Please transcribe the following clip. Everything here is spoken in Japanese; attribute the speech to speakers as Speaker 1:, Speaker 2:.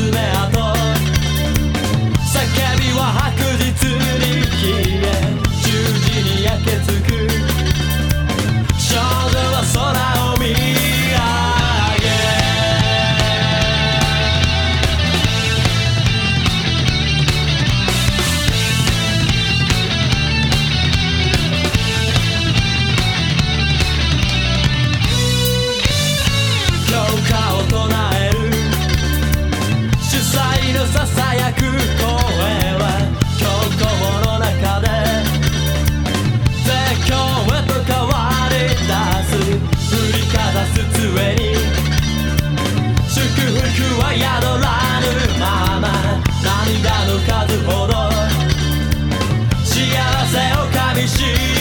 Speaker 1: 爪痕叫びは白日。是